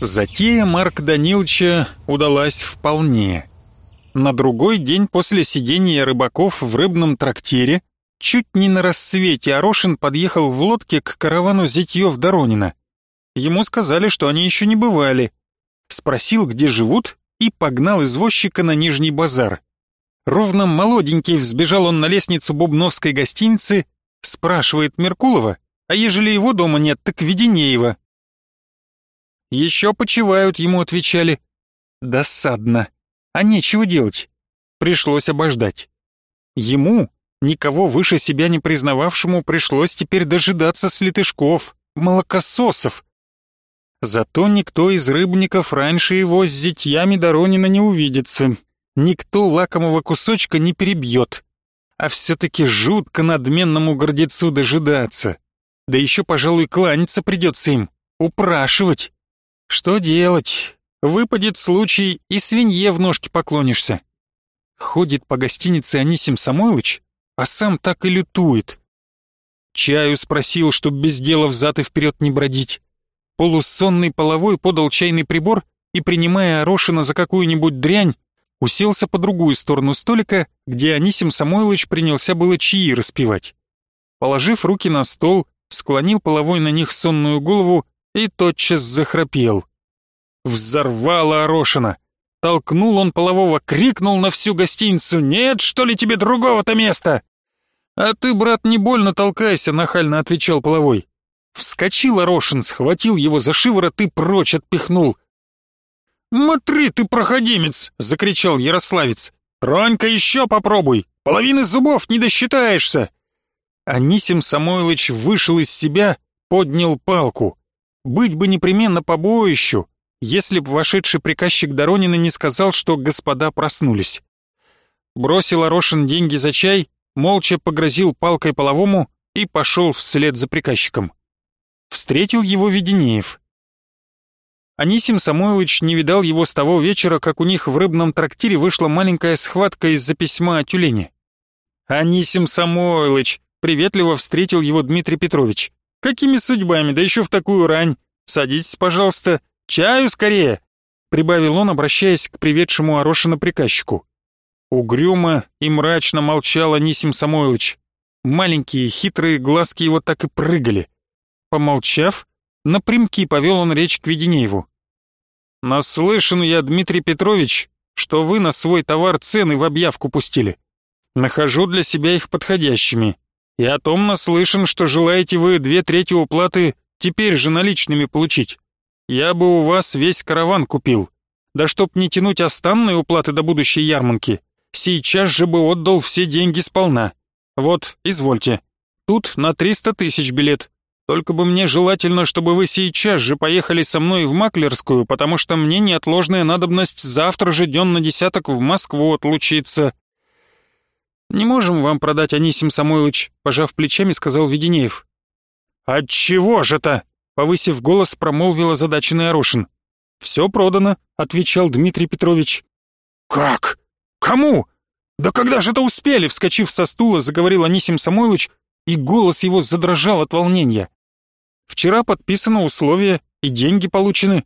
Затея Марка Даниловича удалась вполне. На другой день после сидения рыбаков в рыбном трактире чуть не на рассвете Орошин подъехал в лодке к каравану Зятьев-Доронина. Ему сказали, что они еще не бывали. Спросил, где живут, и погнал извозчика на Нижний базар. Ровно молоденький взбежал он на лестницу Бубновской гостиницы, спрашивает Меркулова, а ежели его дома нет, так Веденеева. «Еще почивают», — ему отвечали. Досадно. А нечего делать. Пришлось обождать. Ему, никого выше себя не признававшему, пришлось теперь дожидаться слетышков, молокососов. Зато никто из рыбников раньше его с зятьями Доронина не увидится. Никто лакомого кусочка не перебьет. А все-таки жутко надменному гордецу дожидаться. Да еще, пожалуй, кланяться придется им, упрашивать. Что делать? Выпадет случай, и свинье в ножки поклонишься. Ходит по гостинице Анисим Самойлович, а сам так и лютует. Чаю спросил, чтоб без дела взад и вперед не бродить. Полусонный половой подал чайный прибор и, принимая Орошина за какую-нибудь дрянь, уселся по другую сторону столика, где Анисим Самойлович принялся было чаи распивать. Положив руки на стол, склонил половой на них сонную голову и тотчас захрапел. Взорвало Орошина. Толкнул он полового, крикнул на всю гостиницу «Нет, что ли, тебе другого-то места?» «А ты, брат, не больно толкайся», — нахально отвечал половой. Вскочил Орошин, схватил его за шиворот и прочь отпихнул. «Смотри ты, проходимец!» — закричал Ярославец. «Ронька, еще попробуй! Половины зубов не досчитаешься!» Анисим Самойлович вышел из себя, поднял палку. Быть бы непременно побоищу, если б вошедший приказчик Доронина не сказал, что господа проснулись. Бросил Орошин деньги за чай, молча погрозил палкой половому и пошел вслед за приказчиком. Встретил его Веденеев. Анисим Самойлович не видал его с того вечера, как у них в рыбном трактире вышла маленькая схватка из-за письма о тюлене. «Анисим Самойлович!» — приветливо встретил его Дмитрий Петрович. Какими судьбами, да еще в такую рань? Садитесь, пожалуйста, чаю скорее!» Прибавил он, обращаясь к приведшему Орошина приказчику. Угрюмо и мрачно молчал Анисим Самойлович. Маленькие хитрые глазки его так и прыгали. Помолчав, напрямки повел он речь к Веденееву. «Наслышан я, Дмитрий Петрович, что вы на свой товар цены в объявку пустили. Нахожу для себя их подходящими. И о том наслышан, что желаете вы две трети уплаты теперь же наличными получить. Я бы у вас весь караван купил. Да чтоб не тянуть останные уплаты до будущей ярмарки, сейчас же бы отдал все деньги сполна. Вот, извольте. Тут на 300 тысяч билет. Только бы мне желательно, чтобы вы сейчас же поехали со мной в Маклерскую, потому что мне неотложная надобность завтра же дён на десяток в Москву отлучиться. «Не можем вам продать, Анисим Самойлович», — пожав плечами, сказал Веденеев. «Отчего же-то?» — повысив голос, промолвил озадаченный Орошин. «Все продано», — отвечал Дмитрий Петрович. «Как? Кому? Да когда же это успели?» — вскочив со стула, заговорил Анисим Самойлович, и голос его задрожал от волнения. «Вчера подписано условие, и деньги получены».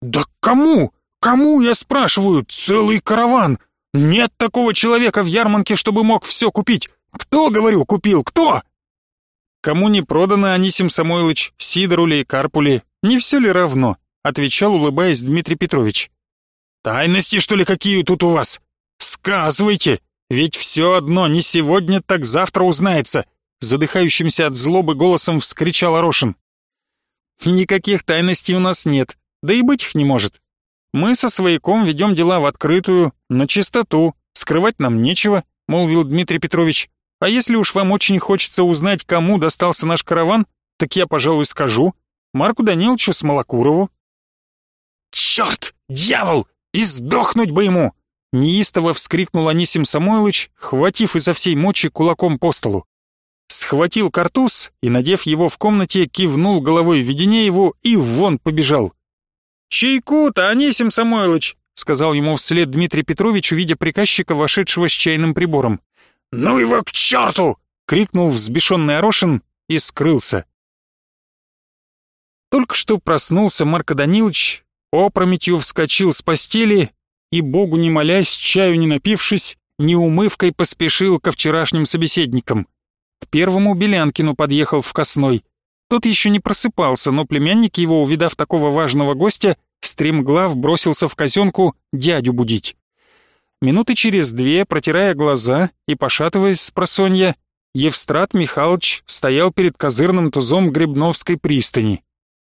«Да кому? Кому, я спрашиваю? Целый караван! Нет такого человека в Ярманке, чтобы мог все купить. Кто, говорю, купил? Кто? Кому не продано, Анисим Самойлович, Сидору ли, Карпу ли, не все ли равно? Отвечал, улыбаясь Дмитрий Петрович. Тайности, что ли, какие тут у вас? Сказывайте, ведь все одно не сегодня, так завтра узнается. Задыхающимся от злобы голосом вскричал Орошин. Никаких тайностей у нас нет, да и быть их не может. Мы со свояком ведем дела в открытую, на чистоту, скрывать нам нечего, молвил Дмитрий Петрович. А если уж вам очень хочется узнать, кому достался наш караван, так я, пожалуй, скажу. Марку Даниловичу Смолокурову. «Черт! Дьявол! И сдохнуть бы ему!» Неистово вскрикнул Анисим Самойлович, хватив изо всей мочи кулаком по столу. Схватил картуз и, надев его в комнате, кивнул головой Веденееву и вон побежал. «Чайку-то, Анисим Самойлович!» — сказал ему вслед Дмитрий Петрович, увидя приказчика, вошедшего с чайным прибором. «Ну его к черту!» — крикнул взбешенный Орошин и скрылся. Только что проснулся Марко Данилович, опрометью вскочил с постели и, богу не молясь, чаю не напившись, неумывкой поспешил ко вчерашним собеседникам. К первому Белянкину подъехал в Косной. Тот еще не просыпался, но племянник его, увидав такого важного гостя, стремглав бросился в казенку дядю будить. Минуты через две, протирая глаза и пошатываясь с просонья, Евстрат Михайлович стоял перед козырным тузом Грибновской пристани.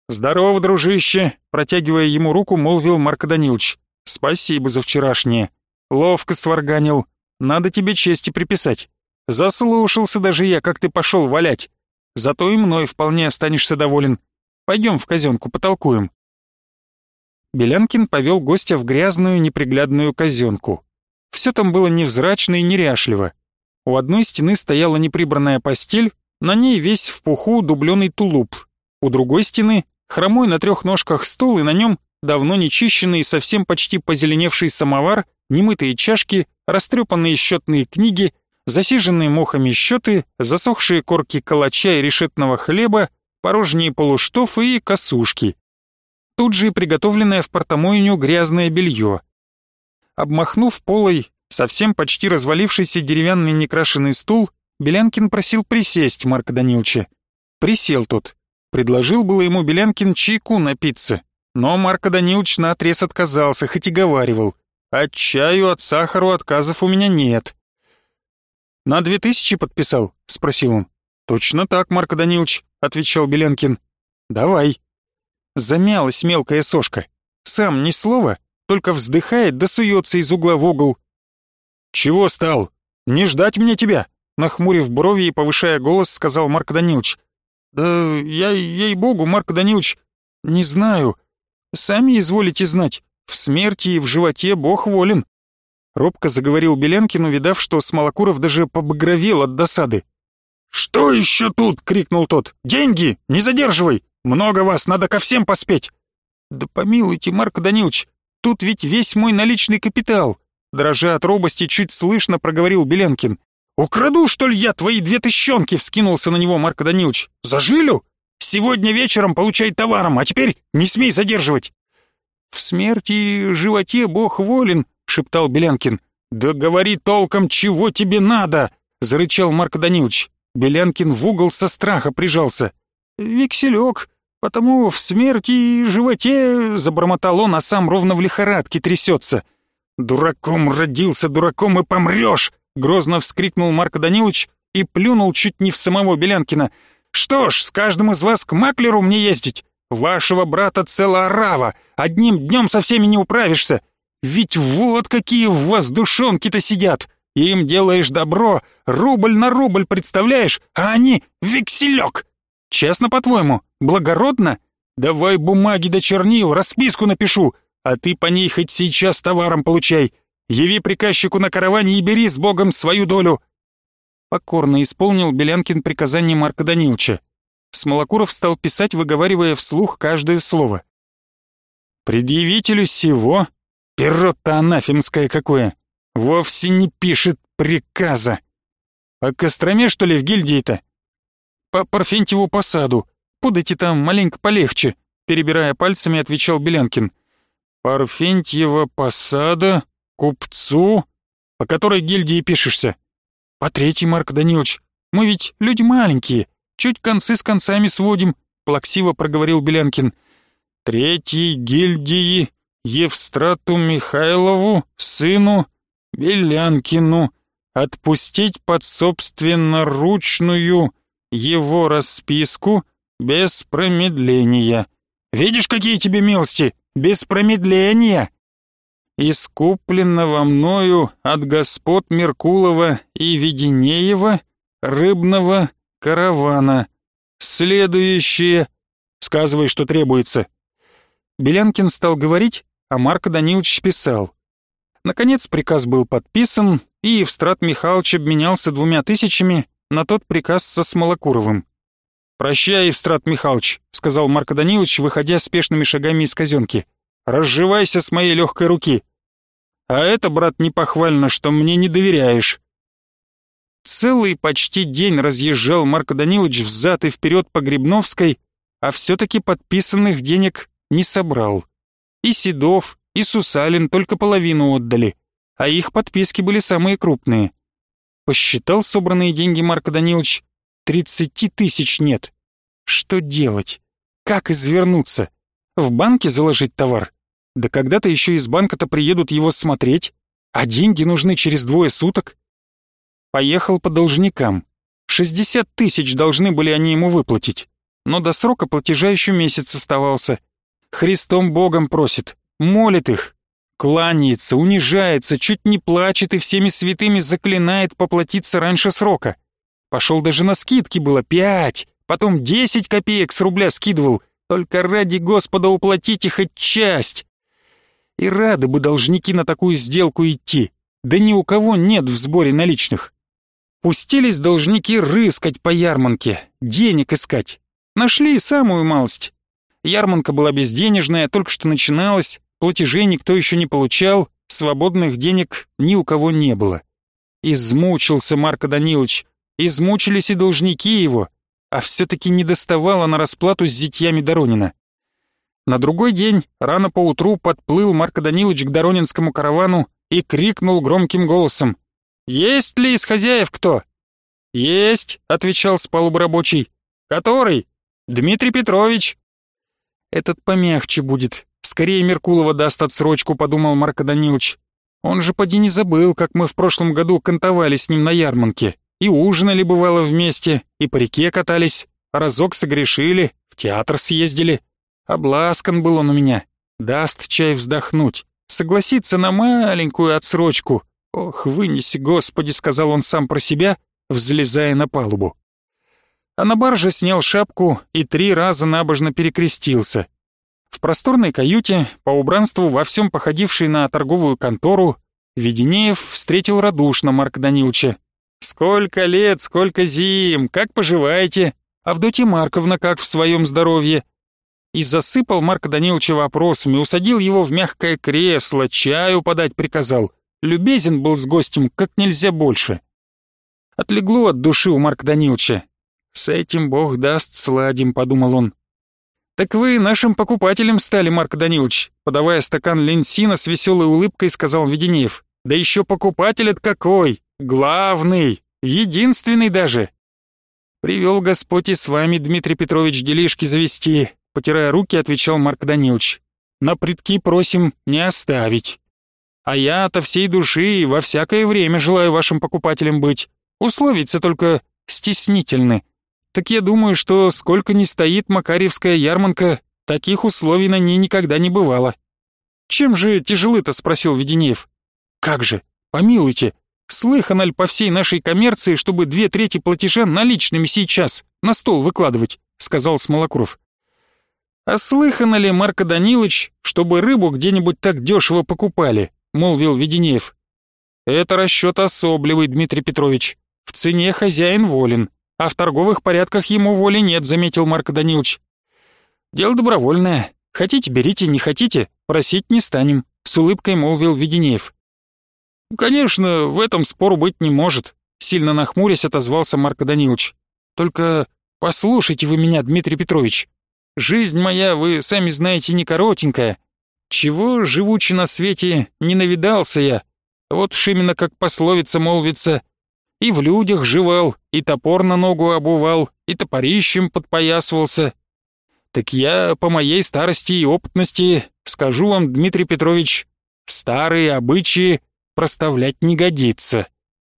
«Здорово, дружище!» — протягивая ему руку, молвил Марко Данилович. «Спасибо за вчерашнее. Ловко сварганил. Надо тебе чести приписать. Заслушался даже я, как ты пошел валять. Зато и мной вполне останешься доволен. Пойдем в казенку потолкуем». Белянкин повел гостя в грязную неприглядную казенку. Все там было невзрачно и неряшливо. У одной стены стояла неприбранная постель, на ней весь в пуху дубленый тулуп. У другой стены хромой на трех ножках стол и на нем давно нечищенный и совсем почти позеленевший самовар, немытые чашки, растрепанные счетные книги, засиженные мухами счеты, засохшие корки калача и решетного хлеба, порожние полуштофы и косушки. Тут же и приготовленное в портомойню грязное белье. Обмахнув полой совсем почти развалившийся деревянный некрашенный стул, Белянкин просил присесть Марка Даниловича. Присел тот. Предложил было ему Белянкин чайку напиться, но Марко Данилович наотрез отказался, хоть и говаривал. От чаю, от сахару отказов у меня нет. «На две тысячи подписал?» — спросил он. «Точно так, Марко Данилович», — отвечал Белянкин. «Давай». Замялась мелкая сошка. Сам ни слова, только вздыхает да суется из угла в угол. «Чего стал? Не ждать мне тебя?» Нахмурив брови и повышая голос, сказал Марк Данилович. «Да я, ей-богу, Марк Данилович, не знаю. Сами изволите знать, в смерти и в животе Бог волен». Робко заговорил Беленкин, увидав, что Смолокуров даже побагровел от досады. «Что еще тут?» — крикнул тот. «Деньги! Не задерживай! Много вас, надо ко всем поспеть!» «Да помилуйте, Марк Данилович, тут ведь весь мой наличный капитал!» Дрожа от робости, чуть слышно проговорил Беленкин. «Украду, что ли, я твои две тыщенки?» — вскинулся на него Марк Данилович. «Зажилю? Сегодня вечером получай товаром, а теперь не смей задерживать!» «В смерти животе Бог волен», — шептал Белянкин. «Да говори толком, чего тебе надо!» — зарычал Марк Данилович. Белянкин в угол со страха прижался. «Векселек, потому в смерти и животе...» — забормотал он, а сам ровно в лихорадке трясется. «Дураком родился, дураком и помрешь!» — грозно вскрикнул Марк Данилович и плюнул чуть не в самого Белянкина. «Что ж, с каждым из вас к маклеру мне ездить? Вашего брата целая орава, одним днем со всеми не управишься. Ведь вот какие в вас душонки-то сидят!» Им делаешь добро, рубль на рубль, представляешь, а они — векселек. Честно, по-твоему, благородно? Давай бумаги до чернил, расписку напишу, а ты по ней хоть сейчас товаром получай. Яви приказчику на караване и бери с Богом свою долю». Покорно исполнил Белянкин приказание Марка Даниловича. Смолокуров стал писать, выговаривая вслух каждое слово. «Предъявителю сего, перо-то анафемское какое, вовсе не пишет приказа. А Костроме, что ли, в гильдии-то? По Парфентьеву посаду. Подайте там маленько полегче, перебирая пальцами, отвечал Белянкин. Парфентьева посада, купцу, по которой гильдии пишешься? По третий, Марк Данилович. Мы ведь люди маленькие, чуть концы с концами сводим, плаксиво проговорил Белянкин. Третьей гильдии Евстрату Михайлову, сыну Белянкину, отпустить под собственноручную его расписку без промедления. Видишь, какие тебе милости? Без промедления. Искупленного мною от господ Меркулова и Веденеева рыбного каравана. Следующее. Сказывай, что требуется. Белянкин стал говорить, а Марко Данилович писал. Наконец приказ был подписан, и Евстрат Михайлович обменялся двумя тысячами на тот приказ со Смолокуровым. «Прощай, Евстрат Михайлович», — сказал Марко Данилович, выходя спешными шагами из казенки. «Разживайся с моей легкой руки. А это, брат, не похвально, что мне не доверяешь». Целый почти день разъезжал Марко Данилович взад и вперед по Грибновской, а все-таки подписанных денег не собрал И Седов, и Сусалин только половину отдали, а их подписки были самые крупные. Посчитал собранные деньги Марко Данилович, тридцати тысяч нет. Что делать? Как извернуться? В банке заложить товар? Да когда-то еще из банка-то приедут его смотреть, а деньги нужны через двое суток. Поехал по должникам. Шестьдесят тысяч должны были они ему выплатить, но до срока платежа еще месяц оставался. Христом Богом просит, молит их, кланяется, унижается, чуть не плачет и всеми святыми заклинает поплатиться раньше срока. Пошел даже на скидки было пять, потом десять копеек с рубля скидывал, только ради Господа уплатите хоть часть. И рады бы должники на такую сделку идти, да ни у кого нет в сборе наличных. Пустились должники рыскать по ярмарке, денег искать. Нашли самую малость. Ярмарка была безденежная, только что начиналась, платежей никто еще не получал, свободных денег ни у кого не было. Измучился Марко Данилович, измучились и должники его, а все-таки не доставало на расплату с зятьями Доронина. На другой день, рано поутру, подплыл Марко Данилович к Доронинскому каравану и крикнул громким голосом «Есть ли из хозяев кто?» «Есть», — отвечал с палубы рабочий. «Который?» «Дмитрий Петрович». «Этот помягче будет. Скорее Меркулова даст отсрочку», — подумал Марко Данилович. «Он же поди не забыл, как мы в прошлом году кантовали с ним на ярмарке. И ужинали, бывало, вместе, и по реке катались, разок согрешили, в театр съездили. Обласкан был он у меня. Даст чай вздохнуть, согласится на маленькую отсрочку, «Ох, вынеси, Господи!» — сказал он сам про себя, взлезая на палубу. А на барже снял шапку и три раза набожно перекрестился. В просторной каюте, по убранству во всем походившей на торговую контору, Веденеев встретил радушно Марка Даниловича. «Сколько лет, сколько зим, как поживаете? Авдотья Марковна как в своем здоровье?» И засыпал Марка Даниловича вопросами, усадил его в мягкое кресло, чаю подать приказал любезен был с гостем как нельзя больше. Отлегло от души у Марка Даниловича. «С этим бог даст, сладим», — подумал он. «Так вы нашим покупателем стали, Марк Данилович», подавая стакан ленсина с веселой улыбкой, сказал Веденеев. «Да еще покупатель-то какой! Главный! Единственный даже!» «Привел Господь и с вами, Дмитрий Петрович, делишки завести», потирая руки, отвечал Марк Данилович. «На предки просим не оставить». А я от всей души и во всякое время желаю вашим покупателям быть. Условиться только стеснительны. Так я думаю, что сколько ни стоит Макарьевская ярмарка, таких условий на ней никогда не бывало. Чем же тяжелы-то, спросил Веденеев. Как же, помилуйте, слыхано ли по всей нашей коммерции, чтобы две трети платежа наличными сейчас на стол выкладывать, сказал Смолокуров. А слыхано ли, Марко Данилович, чтобы рыбу где-нибудь так дешево покупали? молвил Веденеев. «Это расчет особливый, Дмитрий Петрович. В цене хозяин волен, а в торговых порядках ему воли нет», заметил Марко Данилович. «Дело добровольное. Хотите, берите, не хотите, просить не станем», с улыбкой молвил Веденеев. «Конечно, в этом спору быть не может», сильно нахмурясь отозвался Марко Данилович. «Только послушайте вы меня, Дмитрий Петрович. Жизнь моя, вы сами знаете, не коротенькая, чего, живучи на свете, не навидался я. Вот уж именно как пословица молвится. И в людях живал, и топор на ногу обувал, и топорищем подпоясывался. Так я по моей старости и опытности скажу вам, Дмитрий Петрович, старые обычаи проставлять не годится.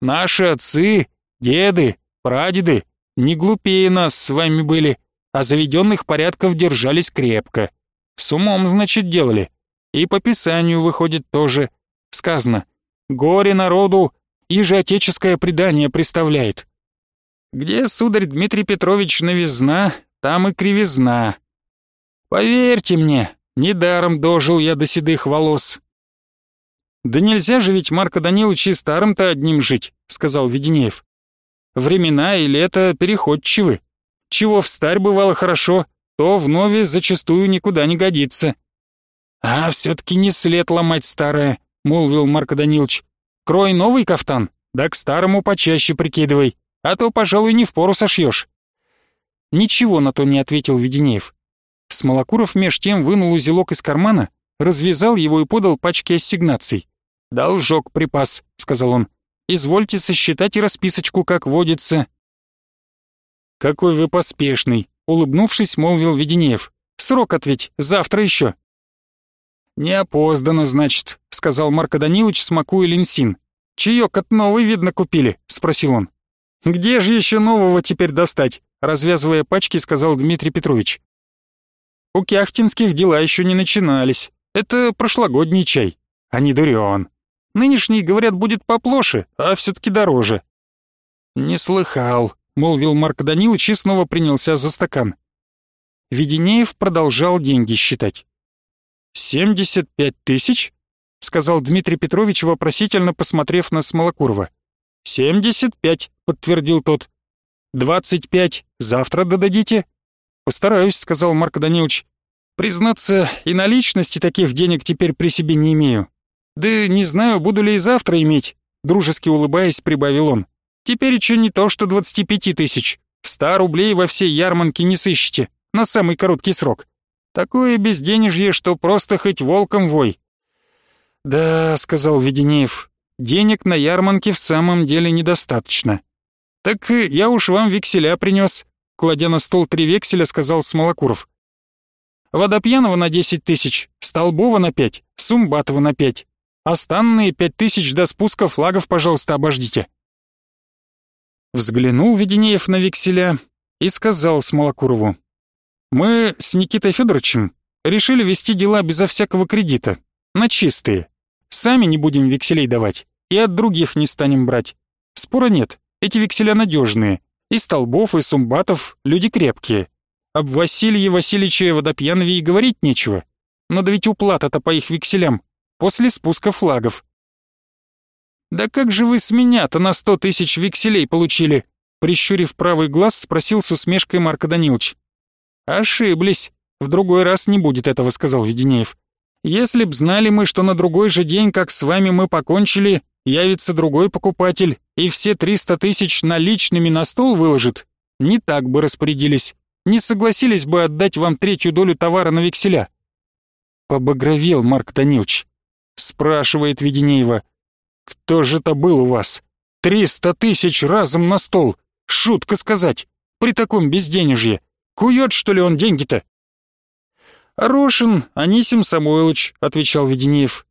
Наши отцы, деды, прадеды не глупее нас с вами были, а заведенных порядков держались крепко. С умом, значит, делали. И по Писанию выходит тоже. Сказано «Горе народу, и же отеческое предание представляет». Где, сударь Дмитрий Петрович, новизна, там и кривизна. Поверьте мне, недаром дожил я до седых волос. «Да нельзя же ведь, Марко Данилович, и старым-то одним жить», — сказал Веденеев. «Времена и лето переходчивы. Чего в старь бывало хорошо, то вновь зачастую никуда не годится. «А все-таки не след ломать старое», — молвил Марко Данилович. «Крой новый кафтан, да к старому почаще прикидывай, а то, пожалуй, не впору сошьешь». Ничего на то не ответил Веденеев. Смолокуров меж тем вынул узелок из кармана, развязал его и подал пачки ассигнаций. «Должок припас», — сказал он. «Извольте сосчитать и расписочку, как водится». «Какой вы поспешный», — улыбнувшись, молвил Веденеев. «Срок ответь, завтра еще». «Не опоздано, значит», — сказал Марко Данилович, смакуя линсин. «Чаек от новый, видно, купили?» — спросил он. «Где же еще нового теперь достать?» — развязывая пачки, сказал Дмитрий Петрович. «У Кяхтинских дела еще не начинались. Это прошлогодний чай, а не дурен. Нынешний, говорят, будет поплоше, а все-таки дороже». «Не слыхал», — молвил Марк Данилович и снова принялся за стакан. Веденеев продолжал деньги считать. «Семьдесят пять тысяч?» — сказал Дмитрий Петрович, вопросительно посмотрев на Смолокурова. «Семьдесят пять», — подтвердил тот. «Двадцать пять завтра додадите?» «Постараюсь», — сказал Марк Данилович. «Признаться, и наличности таких денег теперь при себе не имею. Да не знаю, буду ли и завтра иметь», — дружески улыбаясь, прибавил он. «Теперь еще не то, что двадцати пяти тысяч. Ста рублей во всей ярмарке не сыщете, на самый короткий срок. Такое безденежье, что просто хоть волком вой. «Да», — сказал Веденеев, — «денег на ярмарке в самом деле недостаточно». «Так я уж вам векселя принес», — кладя на стол три векселя, сказал Смолокуров. «Водопьянова на десять тысяч, Столбова на пять, Сумбатова на пять. Останные пять тысяч до спуска флагов, пожалуйста, обождите». Взглянул Веденеев на векселя и сказал Смолокурову. Мы с Никитой Федоровичем решили вести дела безо всякого кредита, на чистые. Сами не будем векселей давать и от других не станем брать. Спора нет, эти векселя надежные. И Столбов, и Сумбатов люди крепкие. Об Василии Васильевиче Водопьянове и говорить нечего. Но да ведь уплата-то по их векселям после спуска флагов. «Да как же вы с меня-то на сто тысяч векселей получили?» Прищурив правый глаз, спросил с усмешкой Марко Данилович. «Ошиблись. В другой раз не будет этого», — сказал Веденеев. «Если б знали мы, что на другой же день, как с вами мы покончили, явится другой покупатель и все триста тысяч наличными на стол выложит, не так бы распорядились, не согласились бы отдать вам третью долю товара на векселя». Побагровел Марк Данилович. Спрашивает Веденеева. «Кто же это был у вас? Триста тысяч разом на стол! Шутка сказать! При таком безденежье! Кует, что ли, он деньги-то?» «Рошин Анисим Самойлович», — отвечал Веденеев.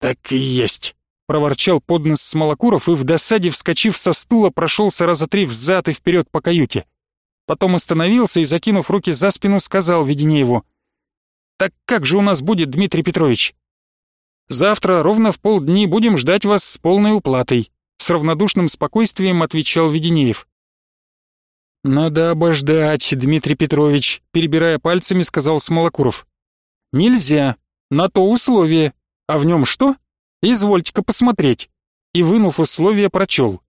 «Так и есть», — проворчал поднос Смолокуров и в досаде, вскочив со стула, прошелся раза три взад и вперед по каюте. Потом остановился и, закинув руки за спину, сказал Веденееву. «Так как же у нас будет, Дмитрий Петрович?» «Завтра ровно в полдни будем ждать вас с полной уплатой», — с равнодушным спокойствием отвечал Веденеев. «Надо обождать, Дмитрий Петрович», — перебирая пальцами, сказал Смолокуров. «Нельзя. На то условие. А в нем что? Извольте-ка посмотреть». И, вынув условие, прочел.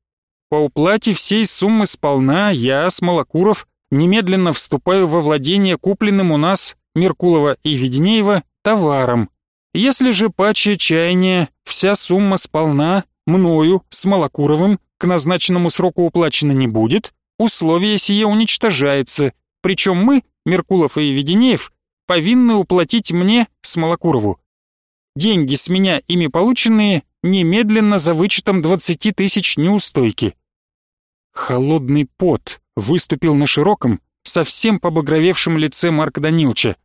«По уплате всей суммы сполна я, Смолокуров, немедленно вступаю во владение купленным у нас, Меркулова и Веденеева, товаром. Если же паче чаяния вся сумма сполна, мною, Смолокуровым, к назначенному сроку уплачена не будет, условие сие уничтожается, причем мы, Меркулов и Веденеев, повинны уплатить мне, Смолокурову. Деньги с меня ими полученные немедленно за вычетом 20 тысяч неустойки. Холодный пот выступил на широком, совсем побагровевшем лице Марка Данилча.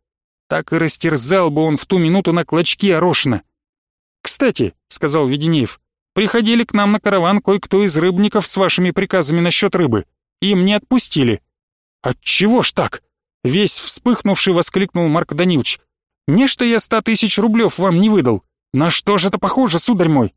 Так и растерзал бы он в ту минуту на клочки Орошина. «Кстати», — сказал Веденеев, — «приходили к нам на караван кое-кто из рыбников с вашими приказами насчет рыбы. Им не отпустили. Отчего ж так? Весь вспыхнувший воскликнул Марк Данилович. Нечто я ста тысяч рублев вам не выдал. На что же это похоже, сударь мой?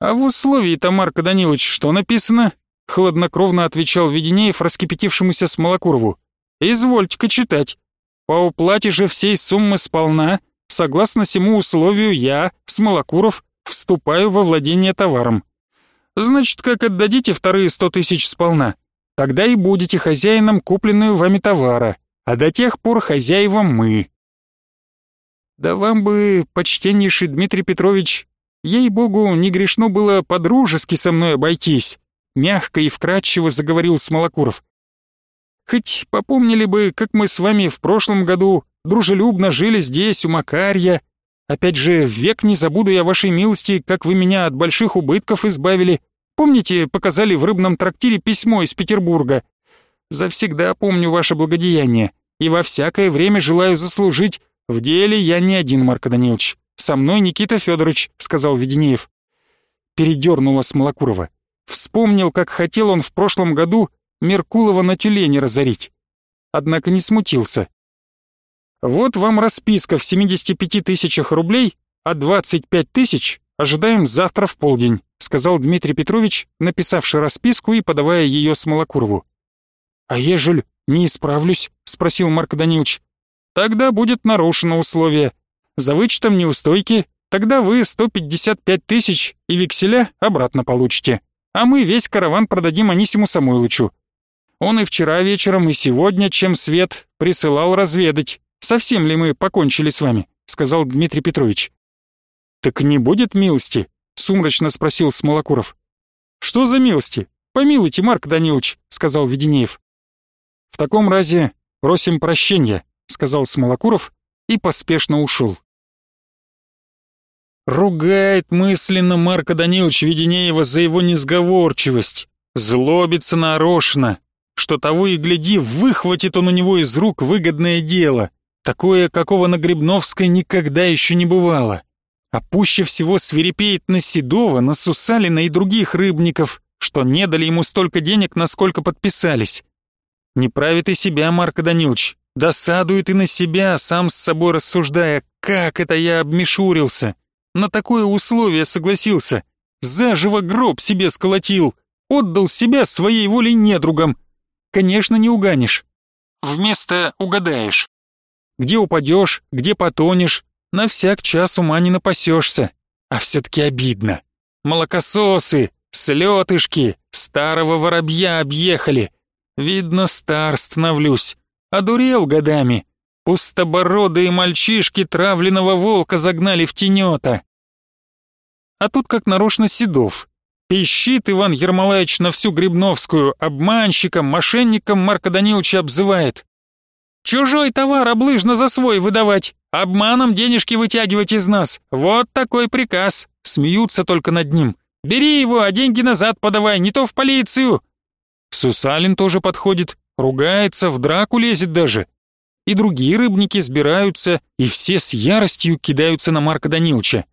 А в условии-то, Марк Данилович, что написано? Хладнокровно отвечал Веденеев раскипятившемуся Смолокурову. Извольте-ка читать. По уплате же всей суммы сполна, согласно сему условию я, Смолокуров, вступаю во владение товаром. Значит, как отдадите вторые сто тысяч сполна, Тогда и будете хозяином купленную вами товара, а до тех пор хозяевам мы. Да вам бы, почтеннейший Дмитрий Петрович, ей-богу, не грешно было по-дружески со мной обойтись, мягко и вкратчиво заговорил Смолокуров. Хоть попомнили бы, как мы с вами в прошлом году дружелюбно жили здесь, у Макарья, Опять же, век не забуду я вашей милости, как вы меня от больших убытков избавили. Помните, показали в рыбном трактире письмо из Петербурга? Завсегда помню ваше благодеяние и во всякое время желаю заслужить. В деле я не один, Марко Данилович. Со мной Никита Федорович, сказал Веденеев. Передернула Смолокурова. Вспомнил, как хотел он в прошлом году Меркулова на тюлене разорить. Однако не смутился. Вот вам расписка в 75 тысячах рублей, а 25 тысяч ожидаем завтра в полдень, сказал Дмитрий Петрович, написавший расписку и подавая ее Смолокурову. А ежель не исправлюсь, спросил Марк Данилович. Тогда будет нарушено условие. За вычетом неустойки, тогда вы 155 тысяч и векселя обратно получите. А мы весь караван продадим Анисиму Самойлычу. Он и вчера вечером, и сегодня, чем свет, присылал разведать, совсем ли мы покончили с вами», — сказал Дмитрий Петрович. «Так не будет милости?» — сумрачно спросил Смолокуров. «Что за милости? Помилуйте, Марк Данилович», — сказал Веденеев. «В таком разе просим прощения», — сказал Смолокуров и поспешно ушел. Ругает мысленно Марка Данилович Веденеева за его несговорчивость, злобится на Орошина, что того и гляди, выхватит он у него из рук выгодное дело — Такое, какого на Грибновской никогда еще не бывало. А пуще всего свирепеет на Седова, на Сусалина и других рыбников, что не дали ему столько денег, насколько подписались. Не правит и себя Марко Данилович, досадует и на себя, сам с собой рассуждая, как это я обмешурился, на такое условие согласился, заживо гроб себе сколотил, отдал себя своей волей недругам. Конечно, не уганешь. Вместо угадаешь. Где упадешь, где потонешь, на всяк час ума не напасешься. А все-таки обидно. Молокососы, слетышки, старого воробья объехали. Видно, стар становлюсь. Одурел годами. Пустобородые мальчишки травленного волка загнали в тенета. А тут как нарочно Седов. Пищит Иван Ермолаевич на всю Грибновскую, обманщиком, мошенником Марка Даниловича обзывает. Чужой товар облыжно за свой выдавать, обманом денежки вытягивать из нас. Вот такой приказ. Смеются только над ним. Бери его, а деньги назад подавай, не то в полицию. Сусалин тоже подходит, ругается, в драку лезет даже. И другие рыбники сбираются, и все с яростью кидаются на Марка Даниловича.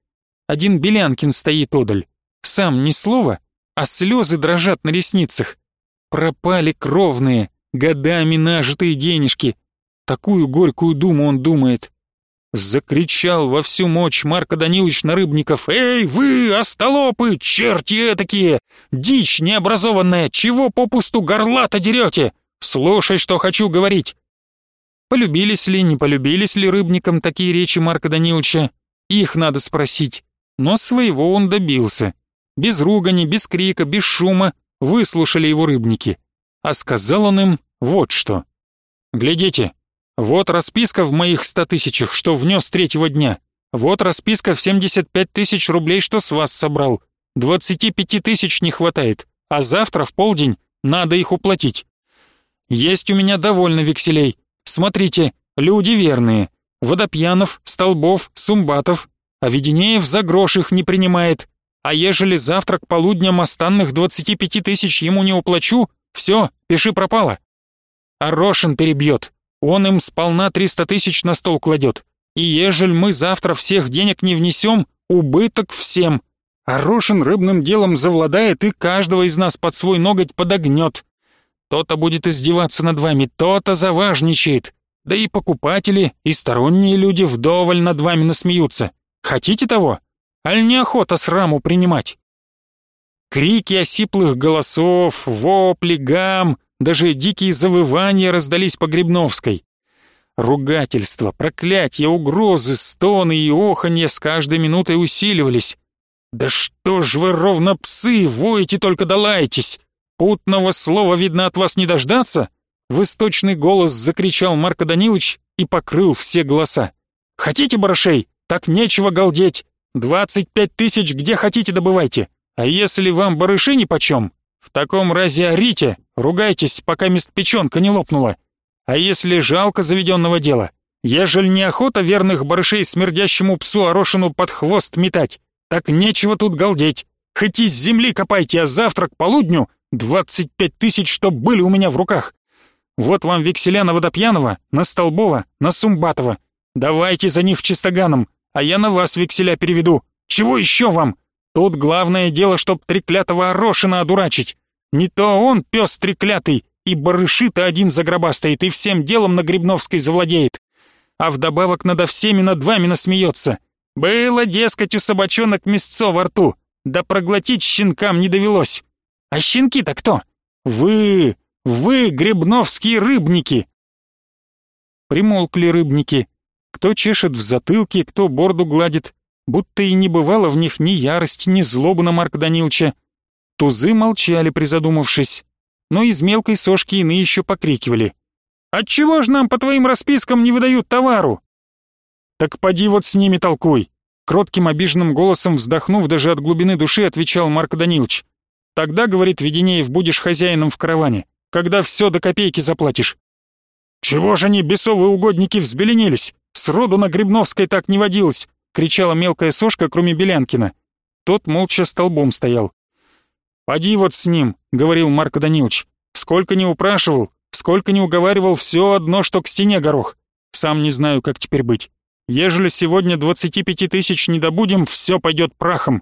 Один Белянкин стоит одаль. Сам ни слова, а слезы дрожат на ресницах. Пропали кровные, годами нажитые денежки, Такую горькую думу он думает. Закричал во всю мощь Марко Данилович на рыбников. «Эй, вы, остолопы, черти этакие! Дичь необразованная, чего попусту горла-то дерете? Слушай, что хочу говорить!» Полюбились ли, не полюбились ли рыбникам такие речи Марка Даниловича? Их надо спросить. Но своего он добился. Без ругани, без крика, без шума выслушали его рыбники. А сказал он им вот что. «Глядите, вот расписка в моих ста тысячах, что внес третьего дня. Вот расписка в 75 тысяч рублей, что с вас собрал. 25 тысяч не хватает, а завтра в полдень надо их уплатить. Есть у меня довольно векселей. Смотрите, люди верные. Водопьянов, Столбов, Сумбатов. А Веденеев за грош их не принимает. А ежели завтра к полудням останных 25 тысяч ему не уплачу, все, пиши пропало. А Рошин перебьет. Он им сполна триста тысяч на стол кладет. И ежель мы завтра всех денег не внесем, убыток всем. А Рошин рыбным делом завладает и каждого из нас под свой ноготь подогнет. То-то будет издеваться над вами, то-то заважничает. Да и покупатели, и сторонние люди вдоволь над вами насмеются. Хотите того? Аль неохота сраму принимать? Крики осиплых голосов, вопли, гам, даже дикие завывания раздались по Грибновской. Ругательства, проклятия, угрозы, стоны и оханье с каждой минутой усиливались. «Да что ж вы ровно псы, воете только да лаетесь! Путного слова, видно, от вас не дождаться?» В источный голос закричал Марко Данилович и покрыл все голоса. «Хотите барышей? Так нечего галдеть! Двадцать пять тысяч где хотите добывайте! А если вам барыши нипочем, в таком разе орите, ругайтесь, пока мест печенка не лопнула. А если жалко заведенного дела, Ежель неохота верных барышей смердящему псу Орошину под хвост метать, так нечего тут галдеть. Хоть из земли копайте, а завтра к полудню двадцать пять тысяч, чтоб были у меня в руках. Вот вам векселя на Водопьянова, на Столбова, на Сумбатова. Давайте за них чистоганом, а я на вас векселя переведу. Чего еще вам? Тут главное дело, чтоб треклятого Орошина одурачить. Не то он, пес треклятый, и барыши-то один загробастает, и всем делом на Грибновской завладеет. А вдобавок надо всеми над вами насмеется. Было, дескать, у собачонок мясцо во рту, да проглотить щенкам не довелось. А щенки-то кто? Вы, вы, грибновские рыбники!» Примолкли рыбники. Кто чешет в затылке, кто борду гладит, будто и не бывало в них ни ярости, ни злобы на Марка Данилча. Тузы молчали, призадумавшись, но из мелкой сошки иные еще покрикивали. «Отчего ж нам по твоим распискам не выдают товару?» «Так поди вот с ними толкуй!» Кротким обиженным голосом вздохнув даже от глубины души, отвечал Марк Данилович. «Тогда, — говорит Веденеев, — будешь хозяином в караване, когда все до копейки заплатишь». «Чего же они, бесовые угодники, взбеленились? Сроду на Грибновской так не водилось!» — кричала мелкая сошка, кроме Белянкина. Тот молча столбом стоял. «Поди вот с ним», — говорил Марко Данилович. «Сколько не упрашивал, сколько не уговаривал, все одно, что к стене горох. Сам не знаю, как теперь быть. Ежели сегодня двадцати пяти тысяч не добудем, все пойдет прахом.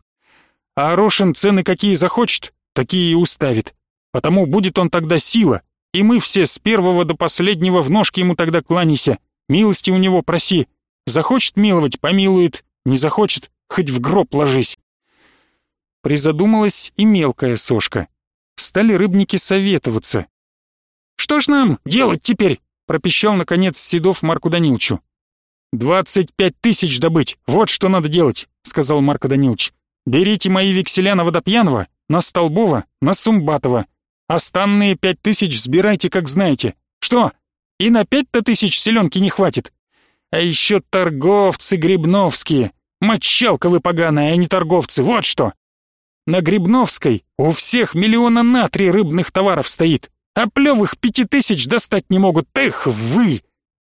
А Орошин цены какие захочет, такие и уставит. Потому будет он тогда сила, и мы все с первого до последнего в ножки ему тогда кланяйся, милости у него проси. Захочет миловать — помилует, не захочет — хоть в гроб ложись. Призадумалась и мелкая сошка. Стали рыбники советоваться. «Что ж нам делать теперь?» — пропищал, наконец, Седов Марку Данилчу. «Двадцать пять тысяч добыть, вот что надо делать», — сказал Марко Данилович. «Берите мои векселя на Водопьянова, на Столбова, на Сумбатова. Останные пять тысяч сбирайте, как знаете. Что, и на пять-то тысяч селенки не хватит? А еще торговцы грибновские. Мочалка вы поганая, а не торговцы, вот что. На Грибновской у всех миллиона на три рыбных товаров стоит, а плевых пяти тысяч достать не могут. Эх, вы!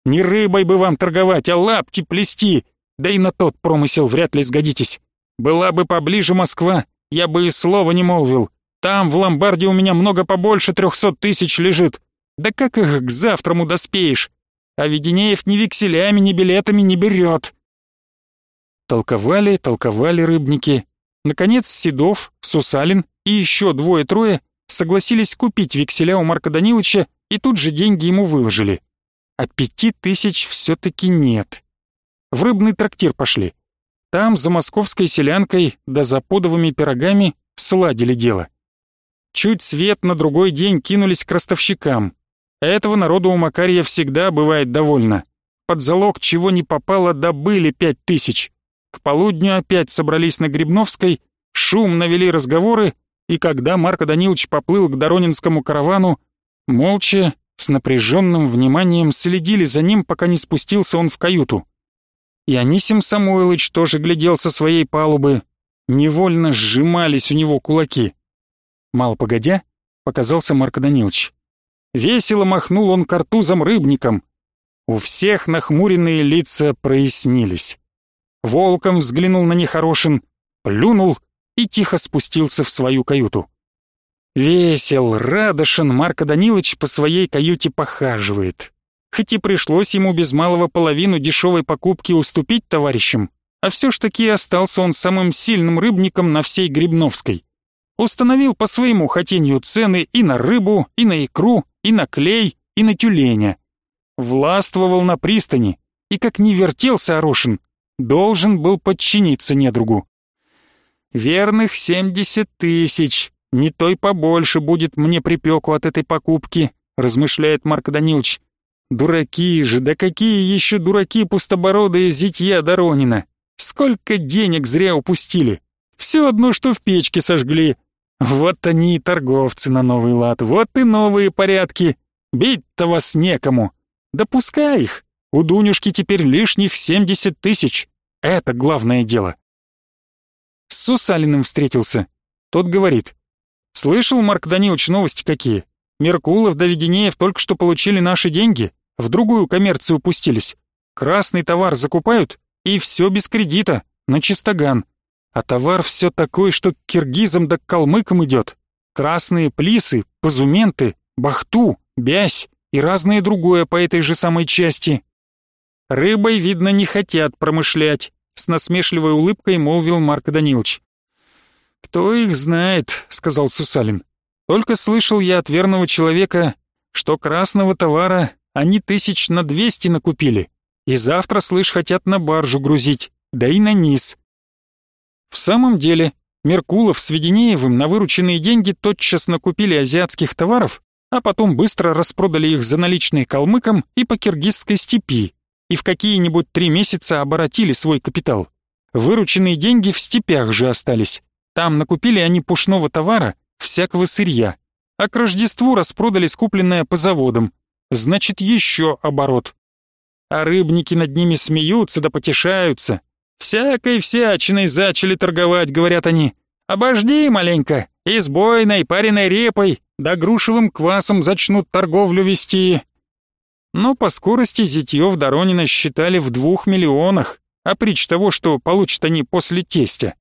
Не рыбой бы вам торговать, а лапти плести. Да и на тот промысел вряд ли сгодитесь. Была бы поближе Москва, я бы и слова не молвил. Там в ломбарде у меня много побольше трехсот тысяч лежит. Да как их к завтраму доспеешь? А Веденеев ни векселями, ни билетами не берет. Толковали, толковали рыбники. Наконец Седов, Сусалин и еще двое-трое согласились купить векселя у Марка Даниловича и тут же деньги ему выложили а пяти тысяч все-таки нет. В рыбный трактир пошли. Там за московской селянкой да за подовыми пирогами сладили дело. Чуть свет на другой день кинулись к ростовщикам. Этого народу у Макария всегда бывает довольно. Под залог чего не попало добыли пять тысяч. К полудню опять собрались на Грибновской, шум навели разговоры, и когда Марко Данилович поплыл к Доронинскому каравану, молча с напряженным вниманием следили за ним, пока не спустился он в каюту. И Анисим Самойлович тоже глядел со своей палубы. Невольно сжимались у него кулаки. Мало погодя, показался Марко Данилович. Весело махнул он картузом рыбником. У всех нахмуренные лица прояснились. Волком взглянул на Нехорошин, плюнул и тихо спустился в свою каюту. Весел, радошен Марко Данилович по своей каюте похаживает. Хоть и пришлось ему без малого половину дешевой покупки уступить товарищам, а все ж таки остался он самым сильным рыбником на всей Грибновской. Установил по своему хотению цены и на рыбу, и на икру, и на клей, и на тюленя. Властвовал на пристани, и как не вертелся Орошин, должен был подчиниться недругу. Верных семьдесят тысяч, не той побольше будет мне припеку от этой покупки, размышляет Марк Данилович. Дураки же, да какие еще дураки пустобородые зятья Доронина. Сколько денег зря упустили. Все одно, что в печке сожгли. Вот они и торговцы на новый лад, вот и новые порядки. Бить-то вас некому. Да пускай их. У Дунюшки теперь лишних семьдесят тысяч. Это главное дело. С Сусалиным встретился. Тот говорит, Слышал, Марк Данилович, новости какие? Меркулов да Веденеев только что получили наши деньги, в другую коммерцию пустились. красный товар закупают, и все без кредита, на чистоган. А товар все такой, что к киргизам да к калмыкам идет. Красные плисы, позументы, бахту, бязь и разное другое по этой же самой части. Рыбой, видно, не хотят промышлять, с насмешливой улыбкой молвил Марк Данилович. «Кто их знает», — сказал Сусалин. «Только слышал я от верного человека, что красного товара они тысяч на двести накупили, и завтра, слышь, хотят на баржу грузить, да и на низ». В самом деле, Меркулов с Веденеевым на вырученные деньги тотчас накупили азиатских товаров, а потом быстро распродали их за наличные калмыкам и по киргизской степи, и в какие-нибудь три месяца оборотили свой капитал. Вырученные деньги в степях же остались. Там накупили они пушного товара, всякого сырья, а к Рождеству распродали скупленное по заводам. Значит, еще оборот. А рыбники над ними смеются да потешаются. Всякой всячиной зачали торговать, говорят они. Обожди маленько, и с бойной пареной репой, да грушевым квасом зачнут торговлю вести. Но по скорости зятьев Доронина считали в двух миллионах, а притч того, что получат они после тестя,